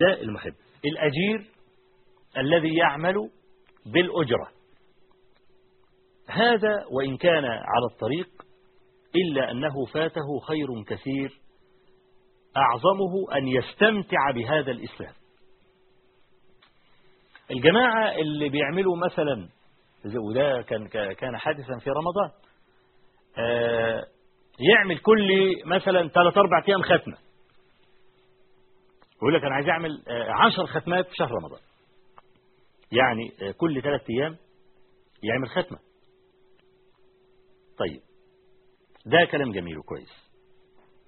ده المحب. الأجير الذي يعمل بالأجرة. هذا وإن كان على الطريق إلا أنه فاته خير كثير أعظمه أن يستمتع بهذا الإسلام. الجماعة اللي بيعملوا مثلا وده كان كان حادثا في رمضان يعمل كل مثلا ثلاث أربع أيام ختمة. يقول لك أنا عايز أعمل عشر ختمات في شهر رمضان. يعني كل ثلاث أيام يعمل ختمة. طيب ده كلام جميل وكويس.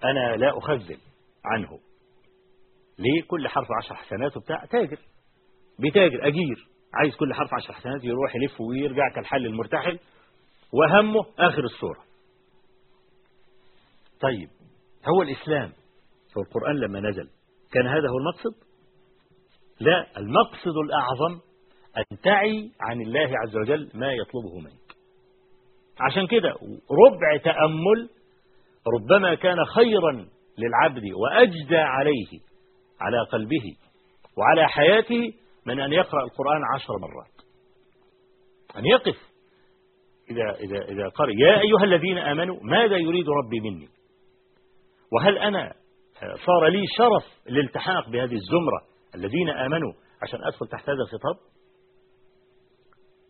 أنا لا أخذل عنه. ليه؟ كل حرف عشر حسنات وبتاع تاجر. بتاجر أجير. عايز كل حرف عشر حسنات يروح يلف ويرجع كالحل المرتحل. وهمه آخر الصورة. طيب هو الإسلام هو القرآن لما نزل كان هذا هو المقصد؟ لا المقصد الأعظم أن تعي عن الله عز وجل ما يطلبه منك. عشان كده ربع تأمل ربما كان خيرا للعبد وأجدى عليه على قلبه وعلى حياته من أن يقرأ القرآن عشر مرات. أن يقف. إذا, إذا, إذا قال يا أيها الذين آمنوا ماذا يريد ربي مني؟ وهل أنا صار لي شرف الالتحاق بهذه الزمرة الذين آمنوا. عشان أدخل تحت هذا الخطاب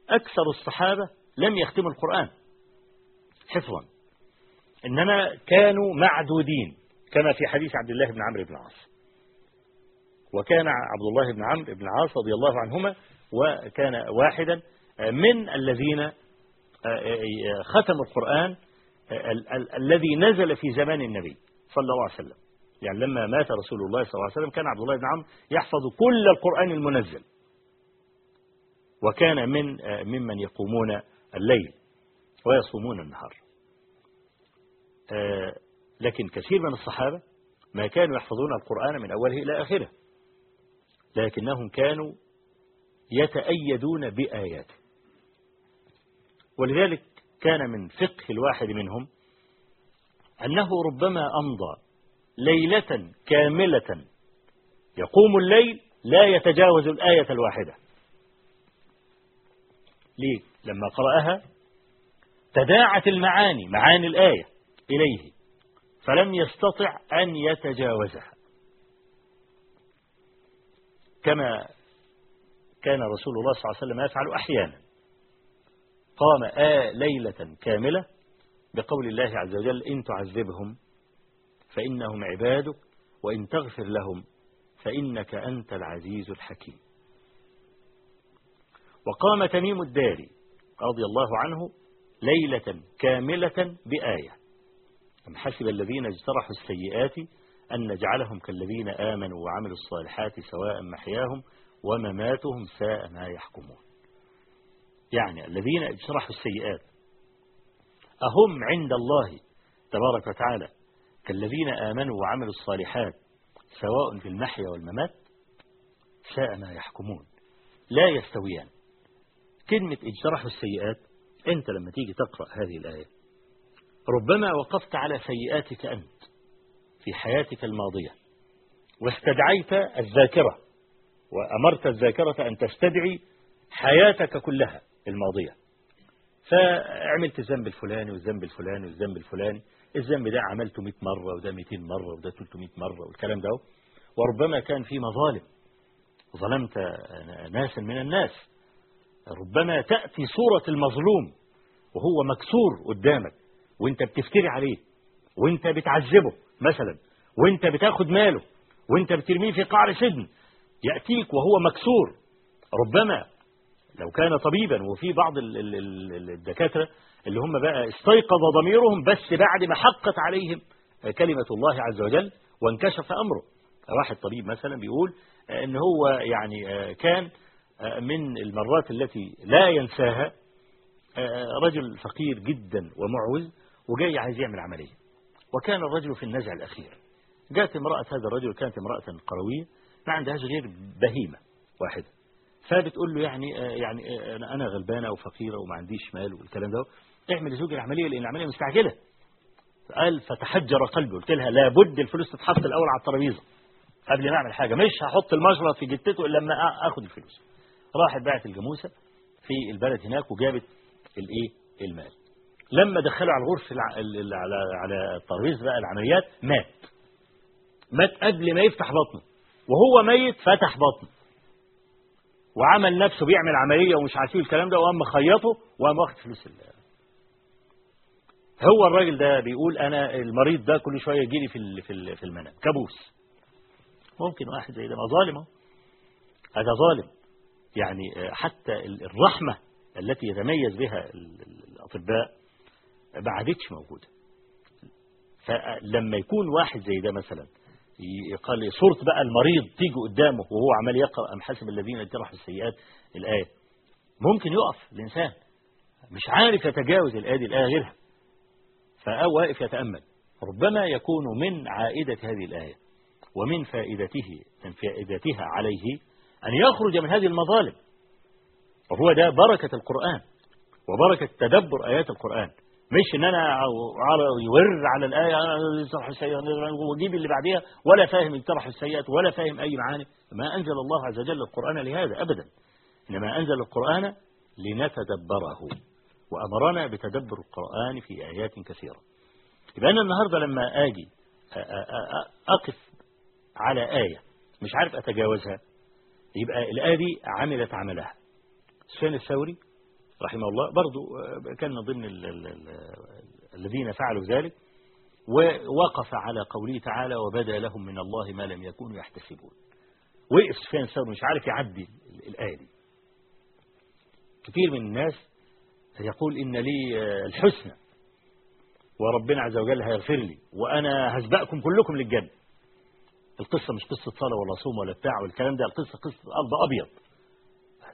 أكثر الصحابة لم يختموا القرآن. حفظا. إنما كانوا معدودين كما في حديث عبد الله بن عمرو بن العاص. وكان عبد الله بن عمرو بن العاص رضي الله عنهما وكان واحدا من الذين ختموا القرآن الذي نزل في زمان النبي صلى الله عليه وسلم. يعني لما مات رسول الله صلى الله عليه وسلم كان عبد الله بن عمرو يحفظ كل القرآن المنزل. وكان من ممن يقومون الليل ويصومون النهار. لكن كثير من الصحابة ما كانوا يحفظون القرآن من أوله إلى آخره. لكنهم كانوا يتأيدون بآياته ولذلك كان من فقه الواحد منهم أنه ربما أمضى ليلة كاملة. يقوم الليل لا يتجاوز الآية الواحدة. ليه؟ لما قرأها تداعت المعاني معاني الآية إليه فلم يستطع أن يتجاوزها. كما كان رسول الله صلى الله عليه وسلم يفعل أحيانا. قام آه ليلة كاملة بقول الله عز وجل إن تعذبهم فإنهم عبادك وإن تغفر لهم فإنك أنت العزيز الحكيم. وقام تميم الداري رضي الله عنه ليلة كاملة بآية. أم حسب الذين اجترحوا السيئات أن نجعلهم كالذين آمنوا وعملوا الصالحات سواء محياهم ومماتهم ساء ما يحكمون. يعني الذين اجترحوا السيئات أهم عند الله تبارك وتعالى كالذين آمنوا وعملوا الصالحات سواء في المحيا والممات ساء ما يحكمون لا يستويان. كلمة اجترحوا السيئات أنت لما تيجي تقرأ هذه الآية ربما وقفت على سيئاتك أنت في حياتك الماضية واستدعيت الذاكرة وأمرت الذاكرة أن تستدعي حياتك كلها الماضية. فعملت الذنب الفلاني والذنب الفلاني والذنب الفلاني. الذنب ده عملته 100 مرة وده 200 مرة وده 300 مرة والكلام ده وربما كان في مظالم. ظلمت ناسا من الناس. ربما تأتي صورة المظلوم وهو مكسور قدامك وانت بتفتري عليه وانت بتعذبه مثلا وانت بتاخد ماله وانت بترميه في قعر سجن يأتيك وهو مكسور. ربما لو كان طبيبا وفي بعض الدكاترة اللي هم بقى استيقظ ضميرهم بس بعد ما حقت عليهم كلمة الله عز وجل وانكشف أمره. واحد طبيب مثلا بيقول إن هو يعني كان من المرات التي لا ينساها رجل فقير جدا ومعوز وجاي عايز يعمل عملية. وكان الرجل في النزع الأخير. جاءت امرأة هذا الرجل كانت امرأة قروية ما عندهاش غير بهيمة واحدة. فبتقول له يعني يعني أنا غلبانة وفقيرة وما عنديش مال والكلام ده. اعمل لزوجي العملية لأن العملية مستعجلة. قال فتحجر قلبي. قلت لها لابد الفلوس تتحط الأول على الترابيزة. قبل ما اعمل حاجة. مش هحط المشرط في جتته إلا لما آخد الفلوس. راحت باعت الجاموسة في البلد هناك وجابت الإيه؟ المال. لما دخلوا على الغرفة على على الترابيزة بقى العمليات مات. مات قبل ما يفتح بطنه. وهو ميت فتح بطنه. وعمل نفسه بيعمل عملية ومش عارفين الكلام ده وقام مخيطه وقام واخد فلوس هو الراجل ده بيقول أنا المريض ده كل شوية يجي لي في في في المنام كابوس. ممكن واحد زي ده ما ظالم هذا ظالم. يعني حتى الرحمة التي يتميز بها الأطباء ما عادتش موجودة. فلما يكون واحد زي ده مثلا قال صورة بقى المريض تيجي قدامه وهو عمال يقرأ أم حسب الذين اجترحوا السيئات؟ الآية. ممكن يقف الإنسان. مش عارف يتجاوز الآية دي الآية غيرها. فأو واقف يتأمل. ربما يكون من عائدة هذه الآية ومن فائدته من فائدتها عليه أن يخرج من هذه المظالم. وهو ده بركة القرآن وبركة تدبر آيات القرآن. مش إن أنا يور على الآية السيئات واجيب اللي بعديها ولا فاهم طرح السيئات ولا فاهم أي معاني. ما أنزل الله عز وجل القرآن لهذا ابدا. إنما أنزل القرآن لنتدبره وأمرنا بتدبر القرآن في آيات كثيرة. يبقى أنا النهاردة لما آجي أقف على آية مش عارف أتجاوزها يبقى الآية دي عملت عملها. سفيان الثوري رحمه الله برضو كان من ضمن الذين فعلوا ذلك ووقف على قوله تعالى وبدا لهم من الله ما لم يكونوا يحتسبون. وقف سفيان الثوري مش عارف يعدي الآية دي. كثير من الناس يقول إن لي الحسنى وربنا عز وجل هيغفر لي وأنا هسبقكم كلكم للجنة. القصة مش قصة صلاة ولا صوم ولا بتاع والكلام ده القصة قصة أرض أبيض.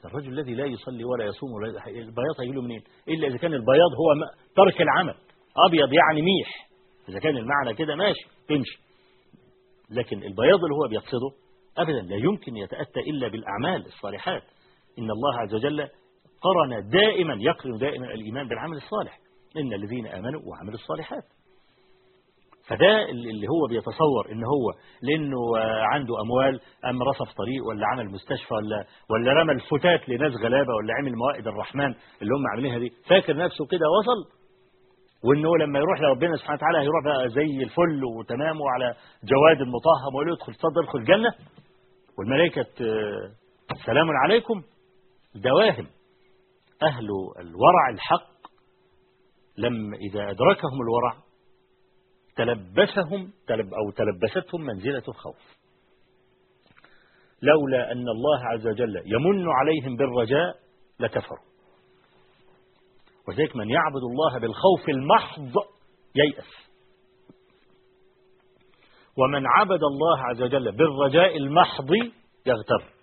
الرجل الذي لا يصلي ولا يصوم ولا البياض هيجي له منين؟ إلا إذا كان البياض هو ترك العمل. أبيض يعني ميح. إذا كان المعنى كده ماشي تمشي. لكن البياض اللي هو بيقصده أبدا لا يمكن يتأتى إلا بالأعمال الصالحات. إن الله عز وجل قرن دائما يقرن دائما الإيمان بالعمل الصالح. إن الذين آمنوا وعملوا الصالحات. فده اللي هو بيتصور إن هو لأنه عنده أموال أم رصف طريق ولا عمل مستشفى ولا ولا رمى الفتات لناس غلابة ولا عمل موائد الرحمن اللي هم عاملينها دي. فاكر نفسه كده وصل؟ وإنه لما يروح لربنا سبحانه وتعالى هيروح بقى زي الفل وتمام وعلى جواد المطهم ويقول له ادخل تصدر ادخل الجنة. والملائكة سلام عليكم. دواهم. أهل الورع الحق لما إذا أدركهم الورع تلبسهم تلب أو تلبستهم منزلة الخوف. لولا أن الله عز وجل يمن عليهم بالرجاء لكفروا. وذلك من يعبد الله بالخوف المحض ييأس. ومن عبد الله عز وجل بالرجاء المحض يغتر.